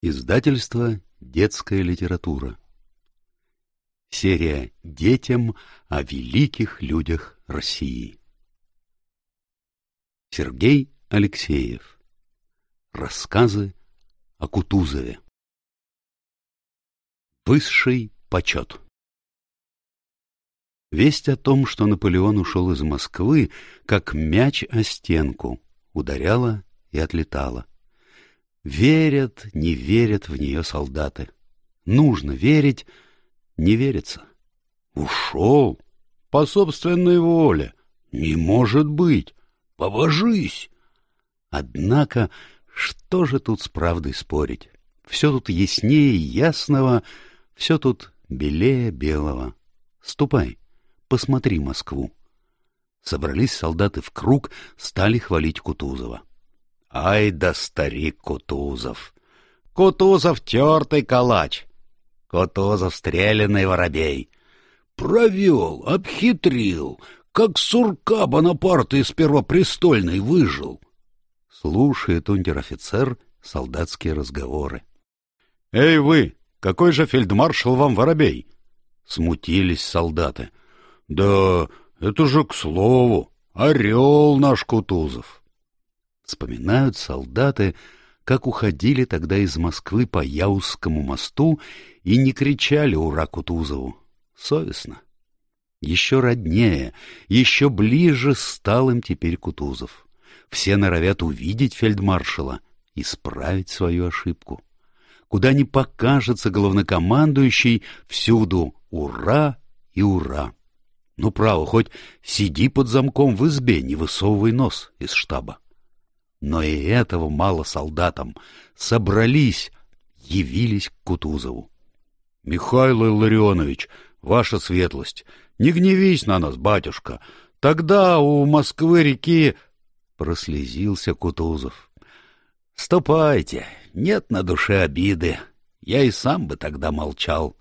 Издательство «Детская литература». Серия «Детям о великих людях России». Сергей Алексеев. Рассказы о Кутузове. Высший почет. Весть о том, что Наполеон ушел из Москвы, как мяч о стенку, ударяла и отлетала. Верят, не верят в нее солдаты. Нужно верить, не верится. Ушел? По собственной воле. Не может быть. Побожись. Однако, что же тут с правдой спорить? Все тут яснее ясного, все тут белее белого. Ступай, посмотри Москву. Собрались солдаты в круг, стали хвалить Кутузова. Ай да старик Кутузов! Кутузов тертый калач! Кутузов стрелянный воробей! Провел, обхитрил, как сурка Бонапарта из первопрестольной выжил. Слушает унтер-офицер солдатские разговоры. — Эй вы, какой же фельдмаршал вам воробей? Смутились солдаты. — Да это же к слову, орел наш Кутузов. Вспоминают солдаты, как уходили тогда из Москвы по Яузскому мосту и не кричали «Ура Кутузову!» Совестно. Еще роднее, еще ближе стал им теперь Кутузов. Все норовят увидеть фельдмаршала, исправить свою ошибку. Куда ни покажется главнокомандующий, всюду «Ура!» и «Ура!». Ну, право, хоть сиди под замком в избе, не высовывай нос из штаба. Но и этого мало солдатам. Собрались, явились к Кутузову. — Михаил Илларионович, ваша светлость, не гневись на нас, батюшка. Тогда у Москвы-реки... Прослезился Кутузов. — Ступайте, нет на душе обиды. Я и сам бы тогда молчал.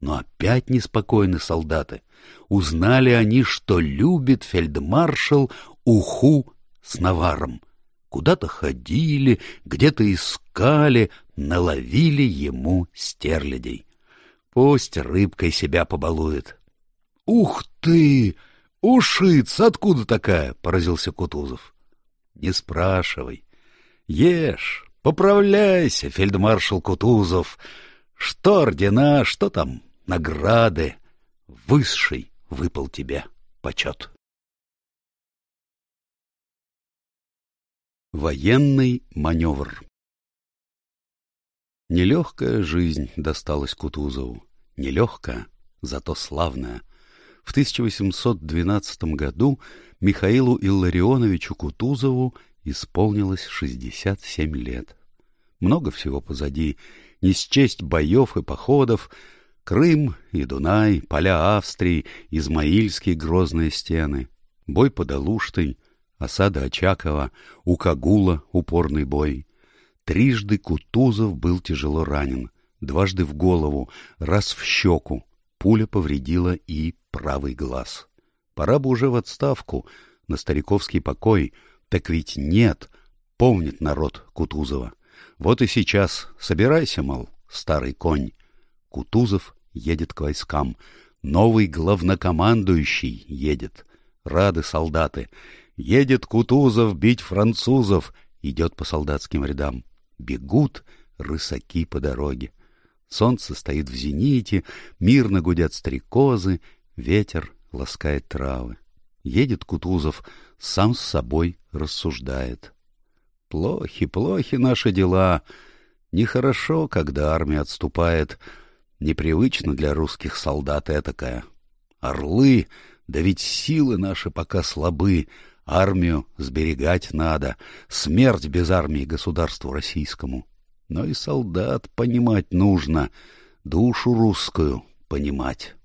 Но опять неспокойны солдаты. Узнали они, что любит фельдмаршал уху с наваром — Куда-то ходили, где-то искали, наловили ему стерлядей. Пусть рыбкой себя побалует. — Ух ты! Ушиц! Откуда такая? — поразился Кутузов. — Не спрашивай. Ешь, поправляйся, фельдмаршал Кутузов. Что ордена, что там награды. Высший выпал тебе почет. Военный маневр Нелегкая жизнь досталась Кутузову. Нелегкая, зато славная. В 1812 году Михаилу Илларионовичу Кутузову исполнилось 67 лет. Много всего позади, не счесть боев и походов, Крым и Дунай, поля Австрии, Измаильские грозные стены, бой под Алуштой — осада Очакова, у Кагула упорный бой. Трижды Кутузов был тяжело ранен, дважды в голову, раз в щеку. Пуля повредила и правый глаз. Пора бы уже в отставку, на стариковский покой, так ведь нет, помнит народ Кутузова. Вот и сейчас, собирайся, мол, старый конь. Кутузов едет к войскам, новый главнокомандующий едет. Рады солдаты, Едет Кутузов бить французов, идет по солдатским рядам. Бегут рысаки по дороге. Солнце стоит в зените, мирно гудят стрекозы, ветер ласкает травы. Едет Кутузов, сам с собой рассуждает. Плохи, плохи наши дела. Нехорошо, когда армия отступает. Непривычно для русских солдат этакая. Орлы, да ведь силы наши пока слабы, Армию сберегать надо, смерть без армии государству российскому. Но и солдат понимать нужно, душу русскую понимать.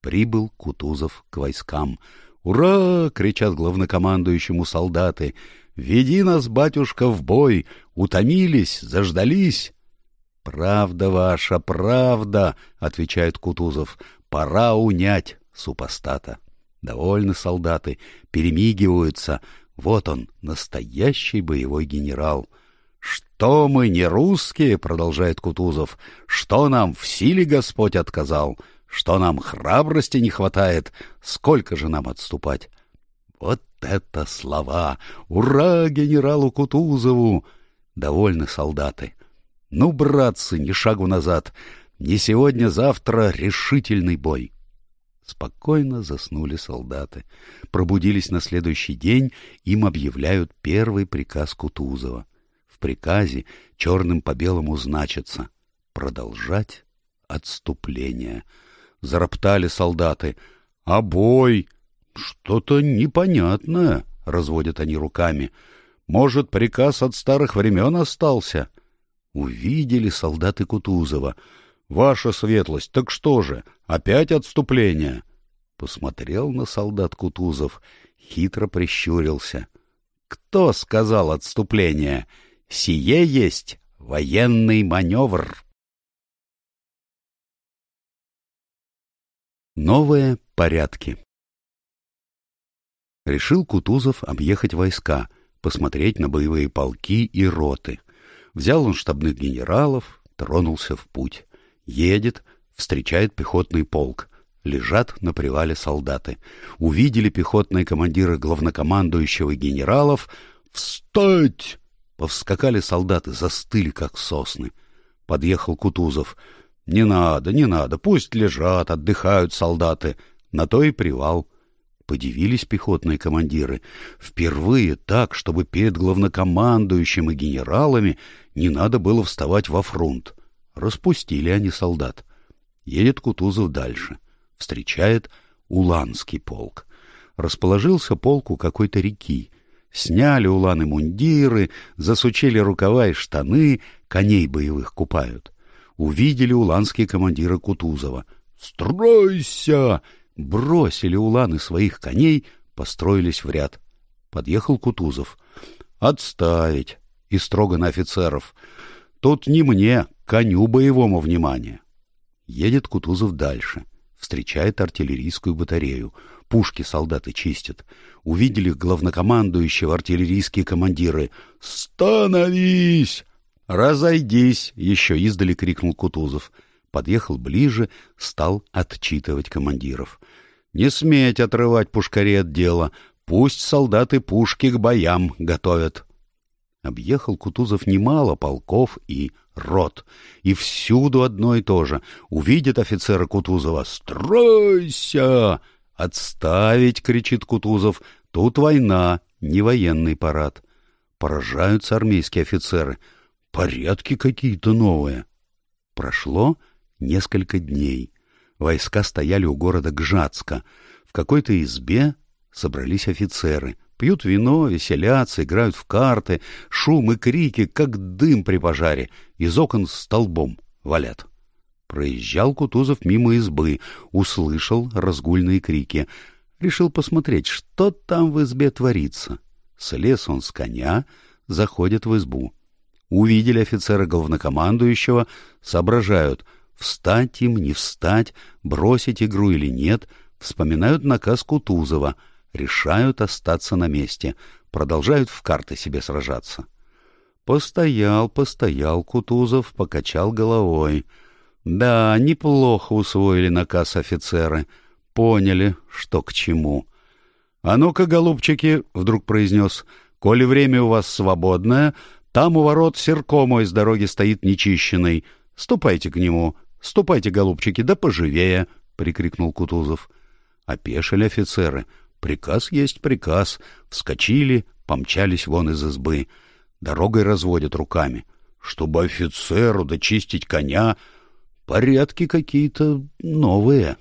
Прибыл Кутузов к войскам. «Ура!» — кричат главнокомандующему солдаты. «Веди нас, батюшка, в бой! Утомились, заждались!» «Правда ваша, правда!» — отвечает Кутузов. «Пора унять супостата». Довольны солдаты, перемигиваются. Вот он, настоящий боевой генерал. «Что мы не русские?» — продолжает Кутузов. «Что нам в силе Господь отказал? Что нам храбрости не хватает? Сколько же нам отступать?» Вот это слова! Ура генералу Кутузову! Довольны солдаты. Ну, братцы, ни шагу назад. Не сегодня-завтра решительный бой. Спокойно заснули солдаты. Пробудились на следующий день, им объявляют первый приказ Кутузова. В приказе черным по белому значится «Продолжать отступление». Зароптали солдаты. «А бой?» «Что-то непонятное», — разводят они руками. «Может, приказ от старых времен остался?» Увидели солдаты Кутузова. «Ваша светлость, так что же, опять отступление?» Посмотрел на солдат Кутузов, хитро прищурился. «Кто сказал отступление? Сие есть военный маневр!» Новые порядки Решил Кутузов объехать войска, посмотреть на боевые полки и роты. Взял он штабных генералов, тронулся в путь. Едет, встречает пехотный полк. Лежат на привале солдаты. Увидели пехотные командиры главнокомандующего генералов. «Встать!» Повскакали солдаты, застыли, как сосны. Подъехал Кутузов. «Не надо, не надо, пусть лежат, отдыхают солдаты». На то и привал. Подивились пехотные командиры. Впервые так, чтобы перед главнокомандующим и генералами не надо было вставать во фронт. Распустили они солдат. Едет Кутузов дальше. Встречает Уланский полк. Расположился полк у какой-то реки. Сняли уланы мундиры, засучили рукава и штаны, коней боевых купают. Увидели уланские командиры Кутузова. «Стройся!» Бросили уланы своих коней, построились в ряд. Подъехал Кутузов. «Отставить!» И строго на офицеров. «Тут не мне, коню боевому внимание!» Едет Кутузов дальше. Встречает артиллерийскую батарею. Пушки солдаты чистят. Увидели главнокомандующего артиллерийские командиры. «Становись!» «Разойдись!» — еще издали крикнул Кутузов подъехал ближе, стал отчитывать командиров. «Не сметь отрывать пушкарей от дела, пусть солдаты пушки к боям готовят». Объехал Кутузов немало полков и рот, и всюду одно и то же. Увидит офицера Кутузова «Стройся!» «Отставить!» — кричит Кутузов. «Тут война, не военный парад». Поражаются армейские офицеры. Порядки какие-то новые. Прошло несколько дней. Войска стояли у города Гжатска. В какой-то избе собрались офицеры. Пьют вино, веселятся, играют в карты. Шум и крики, как дым при пожаре. Из окон столбом валят. Проезжал Кутузов мимо избы, услышал разгульные крики. Решил посмотреть, что там в избе творится. Слез он с коня, заходит в избу. Увидели офицера главнокомандующего, соображают — Встать им, не встать, бросить игру или нет, вспоминают наказ Кутузова, решают остаться на месте, продолжают в карты себе сражаться. Постоял, постоял Кутузов, покачал головой. Да, неплохо усвоили наказ офицеры, поняли, что к чему. — А ну-ка, голубчики, — вдруг произнес, — коли время у вас свободное, там у ворот серко мой с дороги стоит нечищенный, ступайте к нему, — Ступайте, голубчики, да поживее! — прикрикнул Кутузов. Опешили офицеры. Приказ есть приказ. Вскочили, помчались вон из избы. Дорогой разводят руками. Чтобы офицеру дочистить коня, порядки какие-то новые.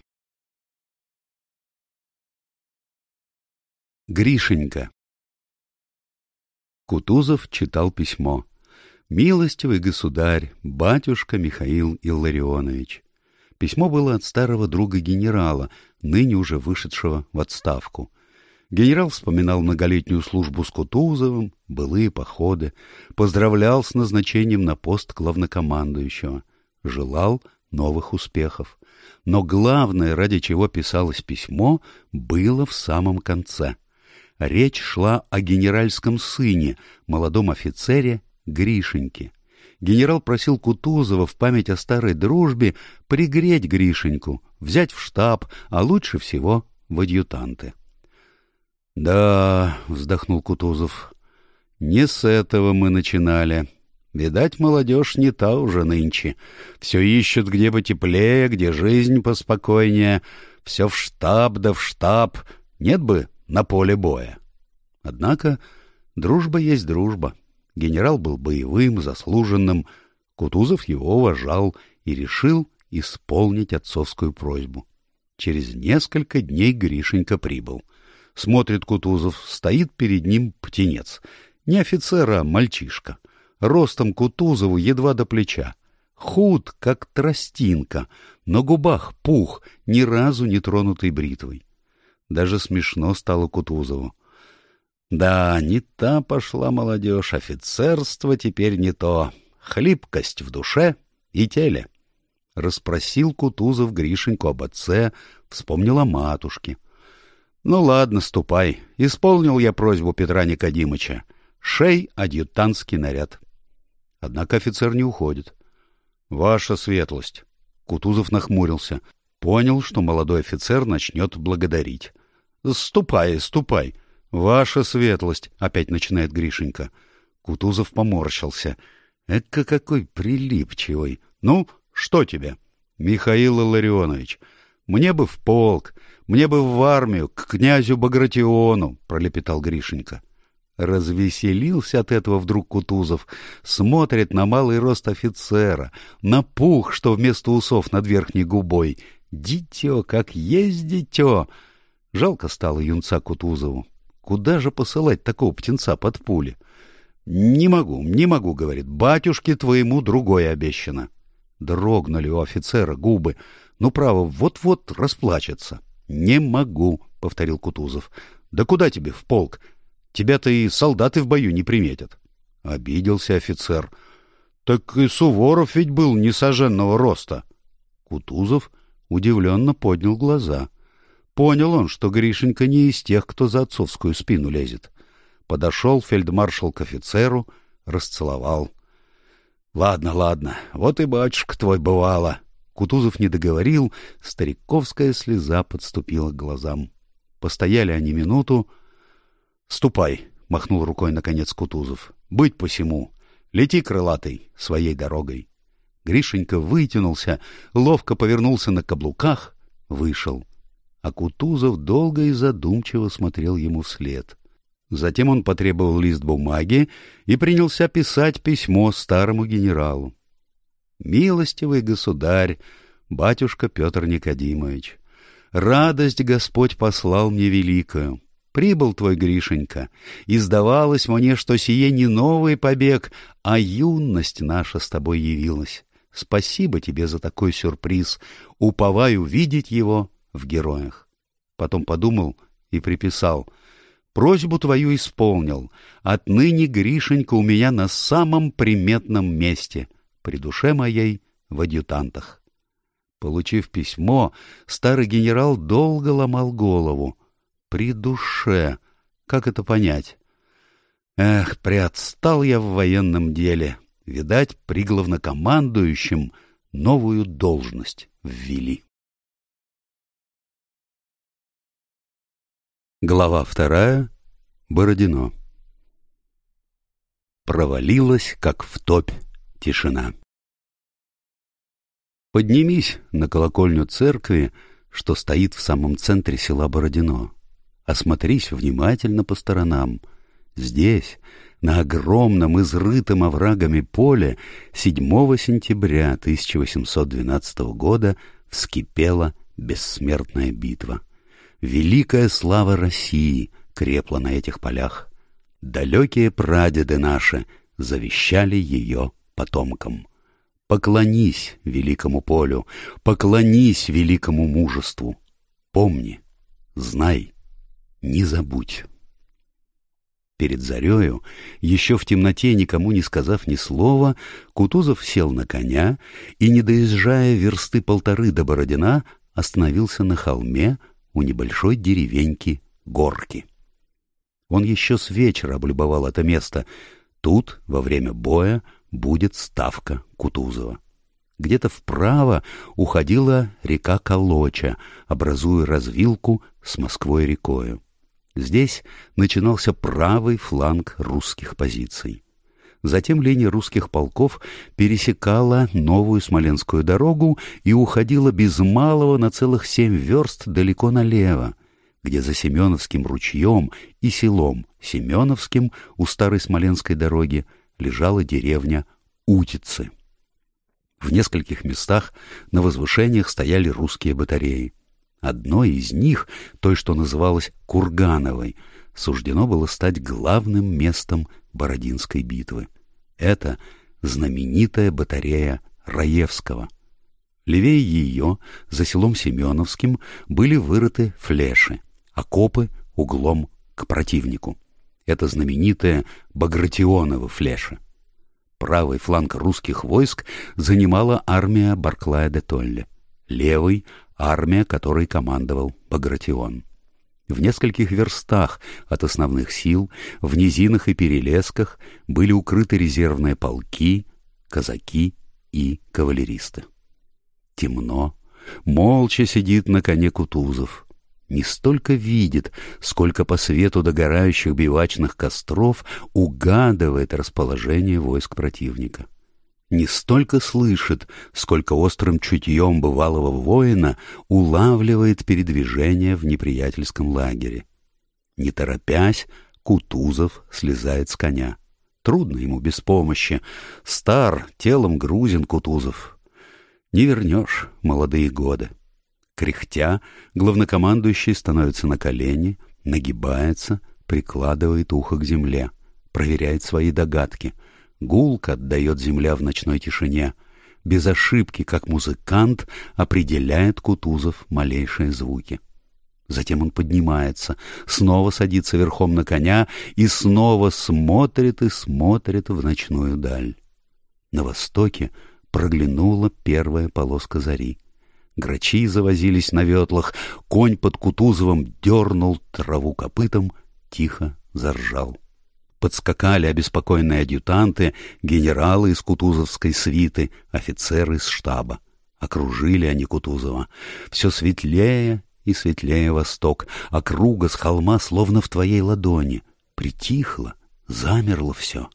Гришенька Кутузов читал письмо. «Милостивый государь, батюшка Михаил Илларионович». Письмо было от старого друга генерала, ныне уже вышедшего в отставку. Генерал вспоминал многолетнюю службу с Кутузовым, былые походы, поздравлял с назначением на пост главнокомандующего, желал новых успехов. Но главное, ради чего писалось письмо, было в самом конце. Речь шла о генеральском сыне, молодом офицере Гришеньке. Генерал просил Кутузова в память о старой дружбе пригреть Гришеньку, взять в штаб, а лучше всего в адъютанты. — Да, — вздохнул Кутузов, — не с этого мы начинали. Видать, молодежь не та уже нынче. Все ищут где бы теплее, где жизнь поспокойнее. Все в штаб да в штаб. Нет бы на поле боя. Однако дружба есть дружба. Генерал был боевым, заслуженным. Кутузов его уважал и решил исполнить отцовскую просьбу. Через несколько дней Гришенька прибыл. Смотрит Кутузов, стоит перед ним птенец. Не офицер, а мальчишка. Ростом Кутузову едва до плеча. Худ, как тростинка, на губах пух, ни разу не тронутый бритвой. Даже смешно стало Кутузову. Да, не та пошла молодежь, офицерство теперь не то. Хлипкость в душе и теле. Расспросил Кутузов Гришеньку об отце, вспомнил о матушке. Ну ладно, ступай. Исполнил я просьбу Петра Никодимыча. Шей адъютантский наряд. Однако офицер не уходит. Ваша светлость. Кутузов нахмурился. Понял, что молодой офицер начнет благодарить. Ступай, ступай. «Ваша светлость!» — опять начинает Гришенька. Кутузов поморщился. «Эка какой прилипчивый! Ну, что тебе?» «Михаил Илларионович, мне бы в полк, мне бы в армию, к князю Багратиону!» — пролепетал Гришенька. Развеселился от этого вдруг Кутузов, смотрит на малый рост офицера, на пух, что вместо усов над верхней губой. Дитё, как есть дитё! Жалко стало юнца Кутузову. Куда же посылать такого птенца под пули? — Не могу, не могу, — говорит, — батюшке твоему другое обещано. Дрогнули у офицера губы. Ну, право, вот-вот расплачется. — Не могу, — повторил Кутузов. — Да куда тебе в полк? Тебя-то и солдаты в бою не приметят. Обиделся офицер. — Так и Суворов ведь был несоженного роста. Кутузов удивленно поднял глаза — Понял он, что Гришенька не из тех, кто за отцовскую спину лезет. Подошел фельдмаршал к офицеру, расцеловал. — Ладно, ладно, вот и батюшка твой бывало. Кутузов не договорил, стариковская слеза подступила к глазам. Постояли они минуту. — Ступай, — махнул рукой наконец Кутузов. — Быть посему. Лети, крылатый, своей дорогой. Гришенька вытянулся, ловко повернулся на каблуках, вышел а Кутузов долго и задумчиво смотрел ему вслед. Затем он потребовал лист бумаги и принялся писать письмо старому генералу. «Милостивый государь, батюшка Петр Никодимович, радость Господь послал мне великую. Прибыл твой Гришенька, и сдавалось мне, что сие не новый побег, а юность наша с тобой явилась. Спасибо тебе за такой сюрприз. Уповаю видеть его в героях. Потом подумал и приписал. Просьбу твою исполнил. Отныне Гришенька у меня на самом приметном месте, при душе моей в адъютантах. Получив письмо, старый генерал долго ломал голову. При душе. Как это понять? Эх, приотстал я в военном деле. Видать, при главнокомандующем новую должность ввели. Глава вторая. Бородино. Провалилась, как в топь, тишина. Поднимись на колокольню церкви, что стоит в самом центре села Бородино. Осмотрись внимательно по сторонам. Здесь, на огромном изрытом оврагами поле, 7 сентября 1812 года вскипела бессмертная битва. Великая слава России крепла на этих полях. Далекие прадеды наши завещали ее потомкам. Поклонись великому полю, поклонись великому мужеству. Помни, знай, не забудь. Перед зарею, еще в темноте, никому не сказав ни слова, Кутузов сел на коня и, не доезжая версты полторы до Бородина, остановился на холме, у небольшой деревеньки Горки. Он еще с вечера облюбовал это место. Тут, во время боя, будет ставка Кутузова. Где-то вправо уходила река Колоча, образуя развилку с Москвой-рекою. Здесь начинался правый фланг русских позиций. Затем линия русских полков пересекала новую Смоленскую дорогу и уходила без малого на целых семь верст далеко налево, где за Семеновским ручьем и селом Семеновским у старой Смоленской дороги лежала деревня Утицы. В нескольких местах на возвышениях стояли русские батареи. Одной из них, той, что называлась Кургановой, суждено было стать главным местом Бородинской битвы. Это знаменитая батарея Раевского. Левее ее, за селом Семеновским, были вырыты флеши, окопы углом к противнику. Это знаменитая Багратионова флеша. Правый фланг русских войск занимала армия Барклая де Толле, левый — армия, которой командовал Багратион. В нескольких верстах от основных сил, в низинах и перелесках были укрыты резервные полки, казаки и кавалеристы. Темно, молча сидит на коне Кутузов — не столько видит, сколько по свету догорающих бивачных костров угадывает расположение войск противника. Не столько слышит, сколько острым чутьем бывалого воина улавливает передвижение в неприятельском лагере. Не торопясь, Кутузов слезает с коня. Трудно ему без помощи. Стар, телом грузин Кутузов. Не вернешь молодые годы. Кряхтя, главнокомандующий становится на колени, нагибается, прикладывает ухо к земле, проверяет свои догадки. Гулко отдает земля в ночной тишине. Без ошибки, как музыкант, определяет Кутузов малейшие звуки. Затем он поднимается, снова садится верхом на коня и снова смотрит и смотрит в ночную даль. На востоке проглянула первая полоска зари. Грачи завозились на ветлах, конь под Кутузовым дернул траву копытом, тихо заржал. Подскакали обеспокоенные адъютанты, генералы из кутузовской свиты, офицеры из штаба. Окружили они Кутузова. Все светлее и светлее восток, округа с холма словно в твоей ладони. Притихло, замерло все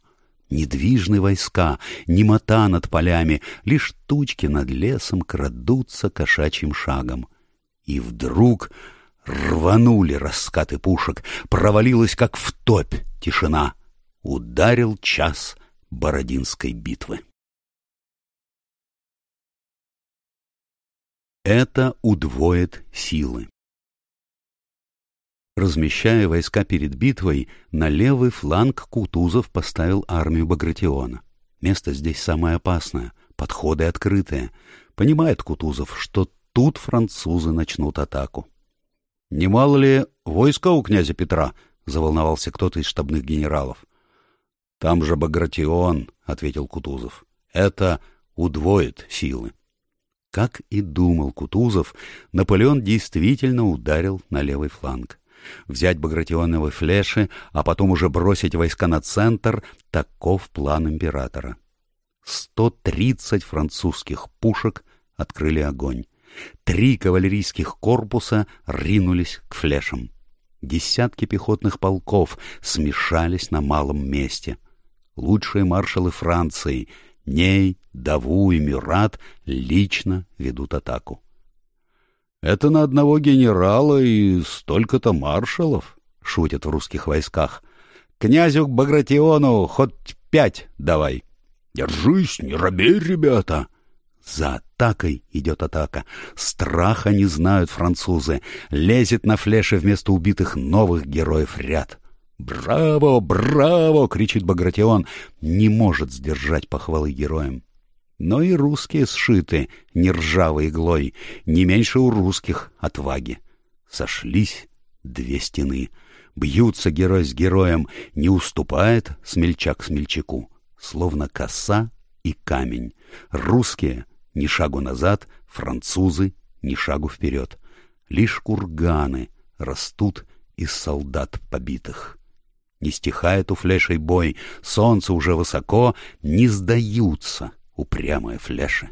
недвижны войска, немота над полями, лишь тучки над лесом крадутся кошачьим шагом. И вдруг рванули раскаты пушек, провалилась, как в топь, тишина. Ударил час Бородинской битвы. Это удвоит силы. Размещая войска перед битвой, на левый фланг Кутузов поставил армию Багратиона. Место здесь самое опасное, подходы открытые. Понимает Кутузов, что тут французы начнут атаку. — Немало ли войска у князя Петра? — заволновался кто-то из штабных генералов. — Там же Багратион, — ответил Кутузов. — Это удвоит силы. Как и думал Кутузов, Наполеон действительно ударил на левый фланг взять багратионовые флеши, а потом уже бросить войска на центр — таков план императора. 130 французских пушек открыли огонь. Три кавалерийских корпуса ринулись к флешам. Десятки пехотных полков смешались на малом месте. Лучшие маршалы Франции — Ней, Даву и Мюрат — лично ведут атаку. Это на одного генерала и столько-то маршалов, — шутят в русских войсках. Князю Багратиону хоть пять давай. Держись, не робей, ребята. За атакой идет атака. Страха не знают французы. Лезет на флеше вместо убитых новых героев ряд. «Браво! Браво!» — кричит Багратион. Не может сдержать похвалы героям но и русские сшиты не ржавой иглой, не меньше у русских отваги. Сошлись две стены. Бьются герой с героем, не уступает смельчак смельчаку. Словно коса и камень. Русские — ни шагу назад, французы — ни шагу вперед. Лишь курганы растут из солдат побитых. Не стихает у флешей бой, солнце уже высоко, не сдаются упрямые флеши.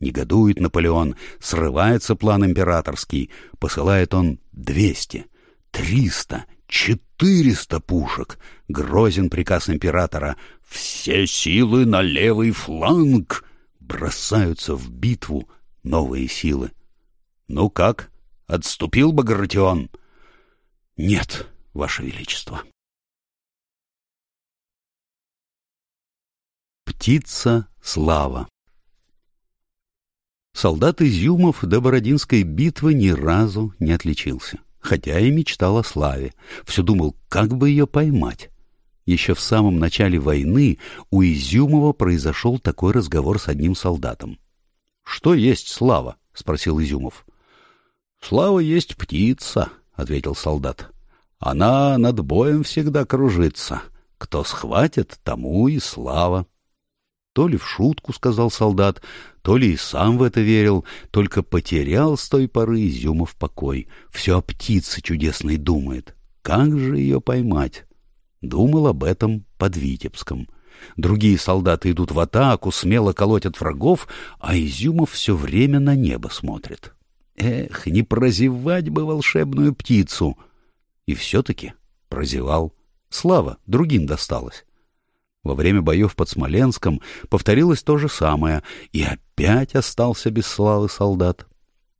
Негодует Наполеон, срывается план императорский, посылает он двести, триста, четыреста пушек. Грозен приказ императора «Все силы на левый фланг!» Бросаются в битву новые силы. «Ну как, отступил Багратион?» «Нет, Ваше Величество». Птица Слава Солдат Изюмов до Бородинской битвы ни разу не отличился, хотя и мечтал о славе. Все думал, как бы ее поймать. Еще в самом начале войны у Изюмова произошел такой разговор с одним солдатом. — Что есть слава? — спросил Изюмов. — Слава есть птица, — ответил солдат. — Она над боем всегда кружится. Кто схватит, тому и слава. То ли в шутку, — сказал солдат, — то ли и сам в это верил, только потерял с той поры Изюмов покой. Все о птице чудесной думает. Как же ее поймать? Думал об этом под Витебском. Другие солдаты идут в атаку, смело колотят врагов, а Изюмов все время на небо смотрит. Эх, не прозевать бы волшебную птицу! И все-таки прозевал. Слава другим досталась. Во время боев под Смоленском повторилось то же самое, и опять остался без славы солдат.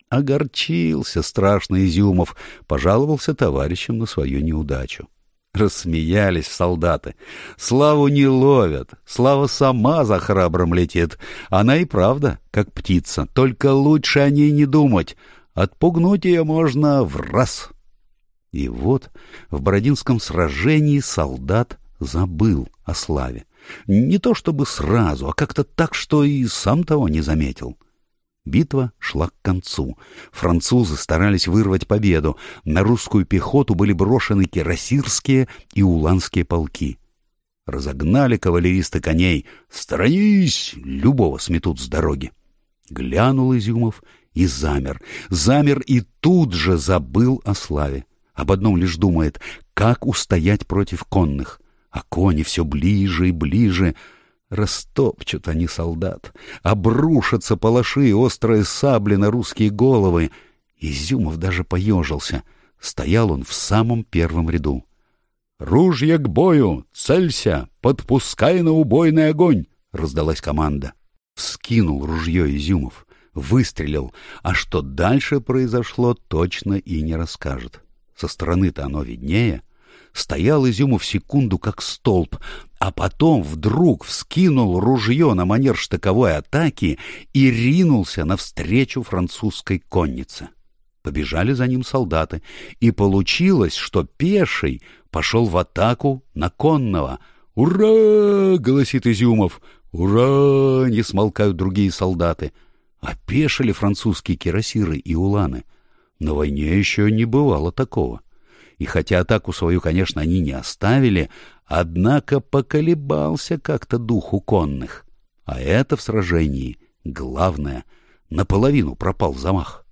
Огорчился страшно Изюмов, пожаловался товарищам на свою неудачу. Рассмеялись солдаты. Славу не ловят, слава сама за храбрым летит. Она и правда, как птица, только лучше о ней не думать. Отпугнуть ее можно в раз. И вот в Бородинском сражении солдат забыл о славе. Не то чтобы сразу, а как-то так, что и сам того не заметил. Битва шла к концу. Французы старались вырвать победу. На русскую пехоту были брошены кирасирские и уланские полки. Разогнали кавалеристы коней. «Сторонись!» — любого сметут с дороги. Глянул Изюмов и замер. Замер и тут же забыл о славе. Об одном лишь думает, как устоять против конных а кони все ближе и ближе. Растопчут они солдат, обрушатся палаши и острые сабли на русские головы. Изюмов даже поежился. Стоял он в самом первом ряду. «Ружья к бою! Целься! Подпускай на убойный огонь!» — раздалась команда. Вскинул ружье Изюмов, выстрелил, а что дальше произошло, точно и не расскажет. Со стороны-то оно виднее — стоял Изюмов секунду как столб, а потом вдруг вскинул ружье на манер штыковой атаки и ринулся навстречу французской коннице. Побежали за ним солдаты, и получилось, что пеший пошел в атаку на конного. «Ура!» — голосит Изюмов. «Ура!» — не смолкают другие солдаты. Опешили французские кирасиры и уланы. На войне еще не бывало такого и хотя атаку свою, конечно, они не оставили, однако поколебался как-то дух у конных. А это в сражении главное. Наполовину пропал замах.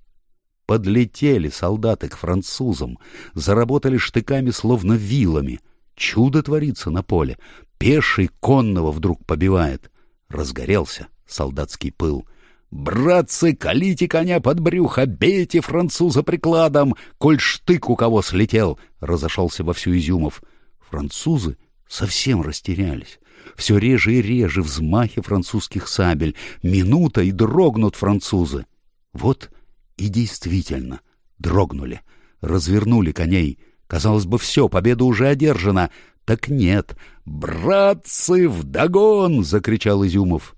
Подлетели солдаты к французам, заработали штыками словно вилами. Чудо творится на поле. Пеший конного вдруг побивает. Разгорелся солдатский пыл. «Братцы, колите коня под брюхо, бейте француза прикладом, коль штык у кого слетел!» — разошелся во всю Изюмов. Французы совсем растерялись. Все реже и реже взмахи французских сабель. Минута, и дрогнут французы. Вот и действительно дрогнули, развернули коней. Казалось бы, все, победа уже одержана. Так нет. «Братцы, вдогон!» — закричал Изюмов.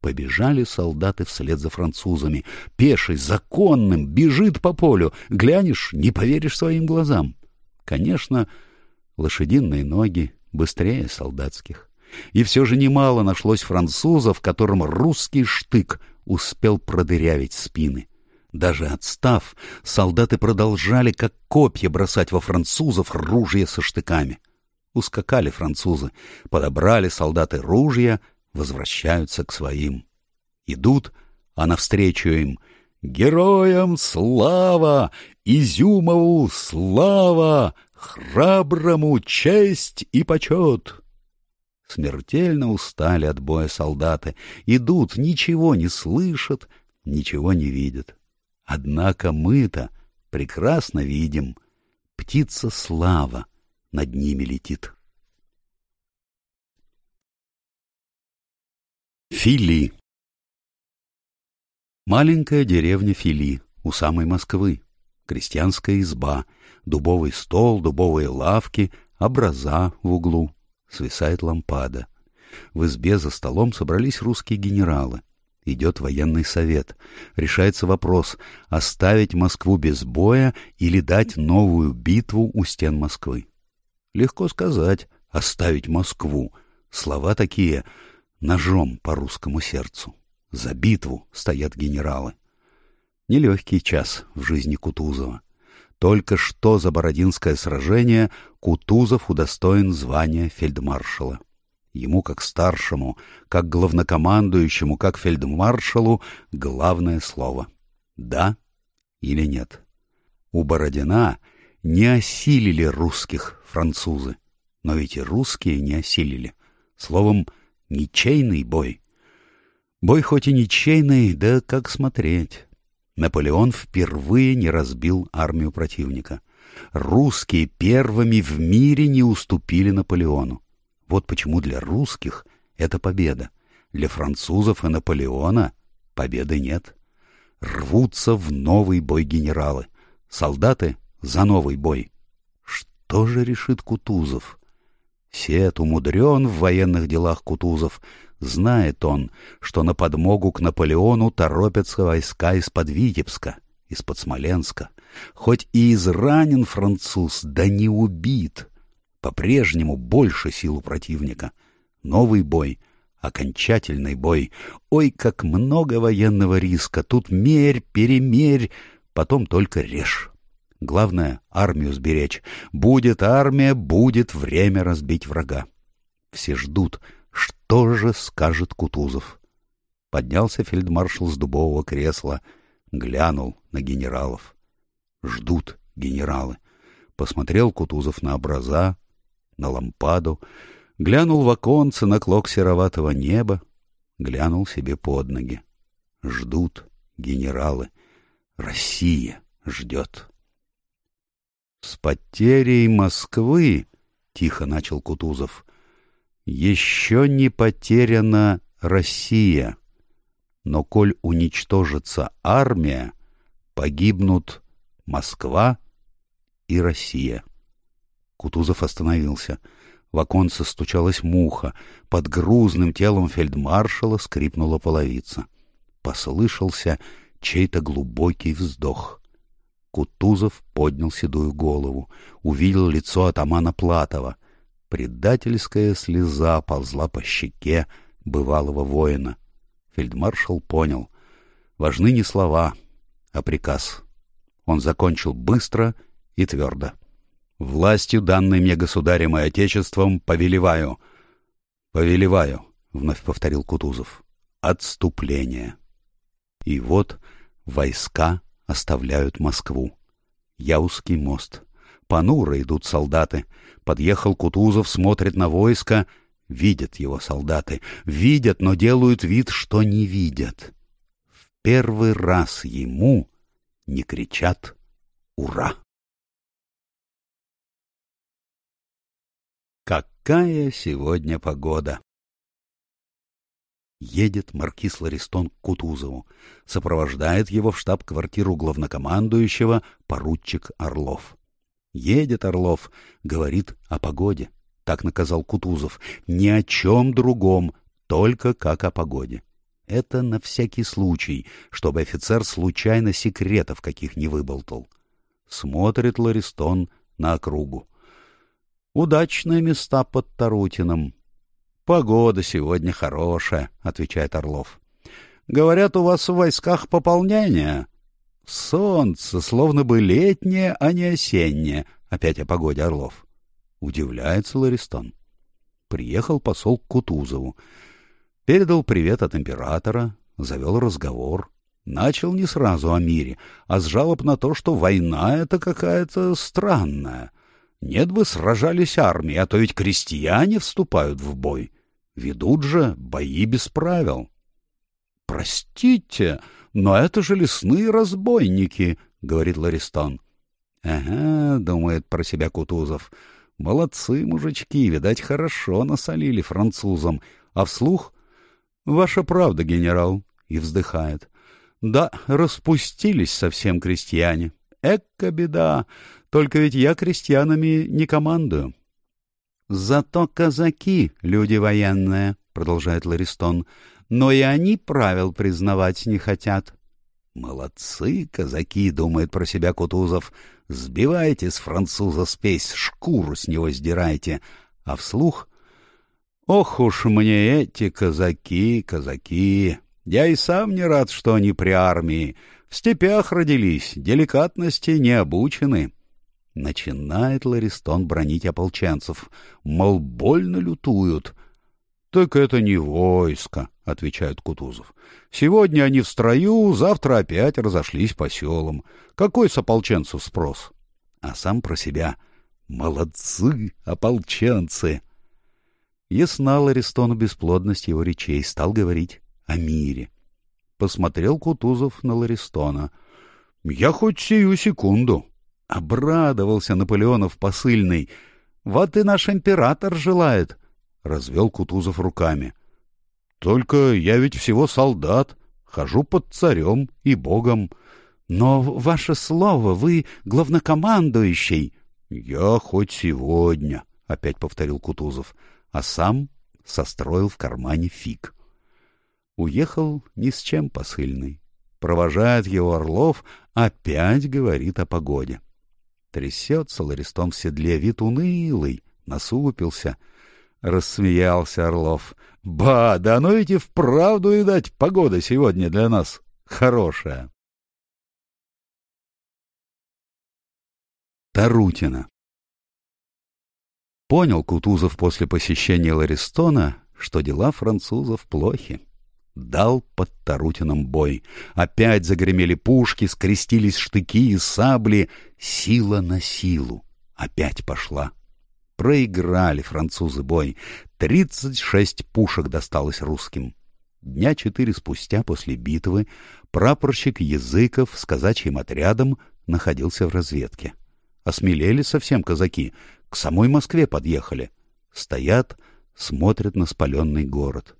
Побежали солдаты вслед за французами. Пеший, законным, бежит по полю. Глянешь, не поверишь своим глазам. Конечно, лошадиные ноги быстрее солдатских. И все же немало нашлось французов, которым русский штык успел продырявить спины. Даже отстав, солдаты продолжали, как копья, бросать во французов ружья со штыками. Ускакали французы, подобрали солдаты ружья — возвращаются к своим. Идут, а навстречу им «Героям слава! Изюмову слава! «Храброму честь и почет!» Смертельно устали от боя солдаты, идут, ничего не слышат, ничего не видят. Однако мы-то прекрасно видим, птица слава над ними летит. Фили Маленькая деревня Фили у самой Москвы. Крестьянская изба, дубовый стол, дубовые лавки, образа в углу. Свисает лампада. В избе за столом собрались русские генералы. Идет военный совет. Решается вопрос, оставить Москву без боя или дать новую битву у стен Москвы. Легко сказать «оставить Москву». Слова такие ножом по русскому сердцу. За битву стоят генералы. Нелегкий час в жизни Кутузова. Только что за Бородинское сражение Кутузов удостоен звания фельдмаршала. Ему, как старшему, как главнокомандующему, как фельдмаршалу, главное слово — да или нет. У Бородина не осилили русских французы, но ведь и русские не осилили. Словом, ничейный бой. Бой хоть и ничейный, да как смотреть. Наполеон впервые не разбил армию противника. Русские первыми в мире не уступили Наполеону. Вот почему для русских это победа. Для французов и Наполеона победы нет. Рвутся в новый бой генералы. Солдаты за новый бой. Что же решит Кутузов? Сет умудрен в военных делах Кутузов. Знает он, что на подмогу к Наполеону торопятся войска из-под Витебска, из-под Смоленска. Хоть и изранен француз, да не убит. По-прежнему больше сил у противника. Новый бой, окончательный бой. Ой, как много военного риска. Тут мерь, перемерь, потом только режь. Главное — армию сберечь. Будет армия, будет время разбить врага. Все ждут, что же скажет Кутузов. Поднялся фельдмаршал с дубового кресла, глянул на генералов. Ждут генералы. Посмотрел Кутузов на образа, на лампаду, глянул в оконце на клок сероватого неба, глянул себе под ноги. Ждут генералы. Россия ждет. — С потерей Москвы, — тихо начал Кутузов, — еще не потеряна Россия. Но коль уничтожится армия, погибнут Москва и Россия. Кутузов остановился. В оконце стучалась муха. Под грузным телом фельдмаршала скрипнула половица. Послышался чей-то глубокий вздох. Кутузов поднял седую голову, увидел лицо атамана Платова. Предательская слеза ползла по щеке бывалого воина. Фельдмаршал понял. Важны не слова, а приказ. Он закончил быстро и твердо. Властью, данной мне государем и отечеством, повелеваю. Повелеваю, — вновь повторил Кутузов. Отступление. И вот войска оставляют Москву. Яузский мост. Понуро идут солдаты. Подъехал Кутузов, смотрит на войско. Видят его солдаты. Видят, но делают вид, что не видят. В первый раз ему не кричат «Ура!». Какая сегодня погода! Едет маркиз Ларистон к Кутузову. Сопровождает его в штаб-квартиру главнокомандующего поручик Орлов. Едет Орлов, говорит о погоде. Так наказал Кутузов. Ни о чем другом, только как о погоде. Это на всякий случай, чтобы офицер случайно секретов каких не выболтал. Смотрит Ларистон на округу. Удачные места под Тарутином. Погода сегодня хорошая, отвечает Орлов. Говорят, у вас в войсках пополнение. Солнце, словно бы летнее, а не осеннее. Опять о погоде Орлов. Удивляется Ларистон. Приехал посол к Кутузову. Передал привет от императора, завел разговор. Начал не сразу о мире, а с жалоб на то, что война — это какая-то странная — Нет бы сражались армии, а то ведь крестьяне вступают в бой. Ведут же бои без правил. — Простите, но это же лесные разбойники, — говорит Ларистон. — Ага, — думает про себя Кутузов, — молодцы мужички, видать, хорошо насолили французам. А вслух — ваша правда, генерал, — и вздыхает. — Да, распустились совсем крестьяне. Эка беда! Только ведь я крестьянами не командую. — Зато казаки — люди военные, — продолжает Ларистон, — но и они правил признавать не хотят. — Молодцы казаки, — думает про себя Кутузов, — сбивайте с француза спесь, шкуру с него сдирайте. А вслух — ох уж мне эти казаки, казаки! Я и сам не рад, что они при армии. В степях родились, деликатности не обучены. Начинает Ларистон бронить ополченцев, мол, больно лютуют. — Так это не войско, — отвечает Кутузов. — Сегодня они в строю, завтра опять разошлись по селам. Какой с ополченцев спрос? А сам про себя. Молодцы, ополченцы! Ясна Ларистону бесплодность его речей, стал говорить о мире. Посмотрел Кутузов на Ларистона. — Я хоть сию секунду, Обрадовался Наполеонов посыльный. «Вот и наш император желает!» — развел Кутузов руками. «Только я ведь всего солдат, хожу под царем и богом. Но ваше слово, вы главнокомандующий!» «Я хоть сегодня!» — опять повторил Кутузов, а сам состроил в кармане фиг. Уехал ни с чем посыльный. Провожает его Орлов, опять говорит о погоде. Трясется Ларистон в седле, вид унылый, насупился. Рассмеялся Орлов. — Ба, да оно ведь и вправду, видать, погода сегодня для нас хорошая. Тарутина Понял Кутузов после посещения Ларистона, что дела французов плохи дал под Тарутином бой. Опять загремели пушки, скрестились штыки и сабли. Сила на силу. Опять пошла. Проиграли французы бой. Тридцать шесть пушек досталось русским. Дня четыре спустя после битвы прапорщик Языков с казачьим отрядом находился в разведке. Осмелели совсем казаки, к самой Москве подъехали. Стоят, смотрят на спаленный город.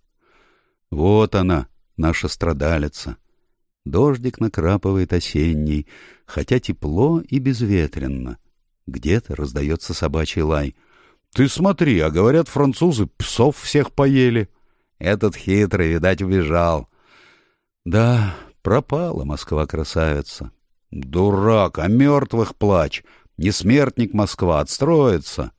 Вот она, наша страдалица. Дождик накрапывает осенний, хотя тепло и безветренно. Где-то раздается собачий лай. «Ты смотри, а говорят, французы псов всех поели». Этот хитрый, видать, убежал. Да, пропала Москва-красавица. Дурак, о мертвых плач. Не смертник Москва, отстроится.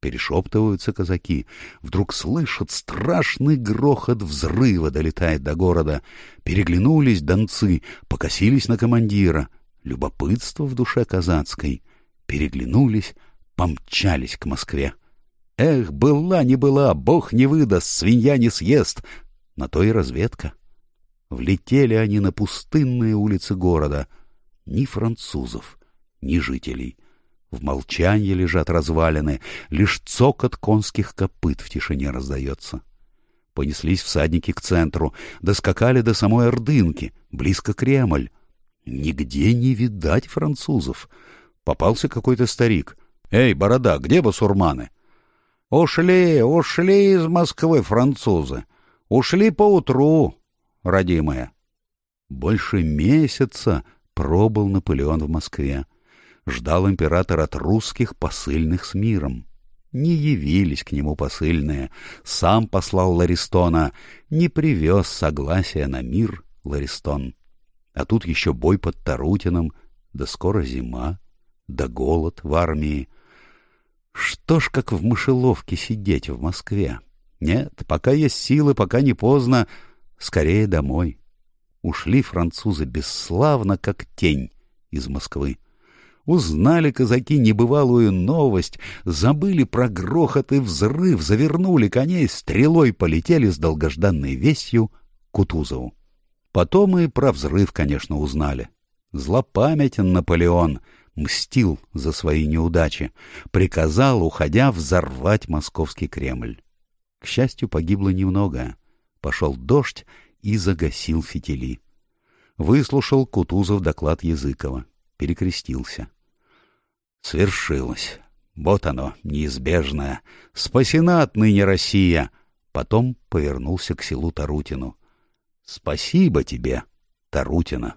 Перешептываются казаки. Вдруг слышат страшный грохот взрыва долетает до города. Переглянулись донцы, покосились на командира. Любопытство в душе казацкой. Переглянулись, помчались к Москве. Эх, была не была, бог не выдаст, свинья не съест. На то и разведка. Влетели они на пустынные улицы города. Ни французов, ни жителей — в молчании лежат развалины, лишь цокот конских копыт в тишине раздается. Понеслись всадники к центру, доскакали до самой Ордынки, близко Кремль. Нигде не видать французов. Попался какой-то старик. «Эй, борода, где басурманы?» «Ушли, ушли из Москвы французы. Ушли поутру, родимая». Больше месяца пробыл Наполеон в Москве ждал император от русских посыльных с миром. Не явились к нему посыльные, сам послал Ларистона, не привез согласия на мир Ларистон. А тут еще бой под Тарутином, да скоро зима, да голод в армии. Что ж, как в мышеловке сидеть в Москве? Нет, пока есть силы, пока не поздно, скорее домой. Ушли французы бесславно, как тень из Москвы. Узнали казаки небывалую новость, забыли про грохот и взрыв, завернули коней, стрелой полетели с долгожданной вестью Кутузову. Потом и про взрыв, конечно, узнали. Злопамятен Наполеон, мстил за свои неудачи, приказал, уходя, взорвать московский Кремль. К счастью, погибло немного. Пошел дождь и загасил фитили. Выслушал Кутузов доклад Языкова, перекрестился. Свершилось. Вот оно, неизбежное. Спасена отныне Россия. Потом повернулся к селу Тарутину. Спасибо тебе, Тарутина.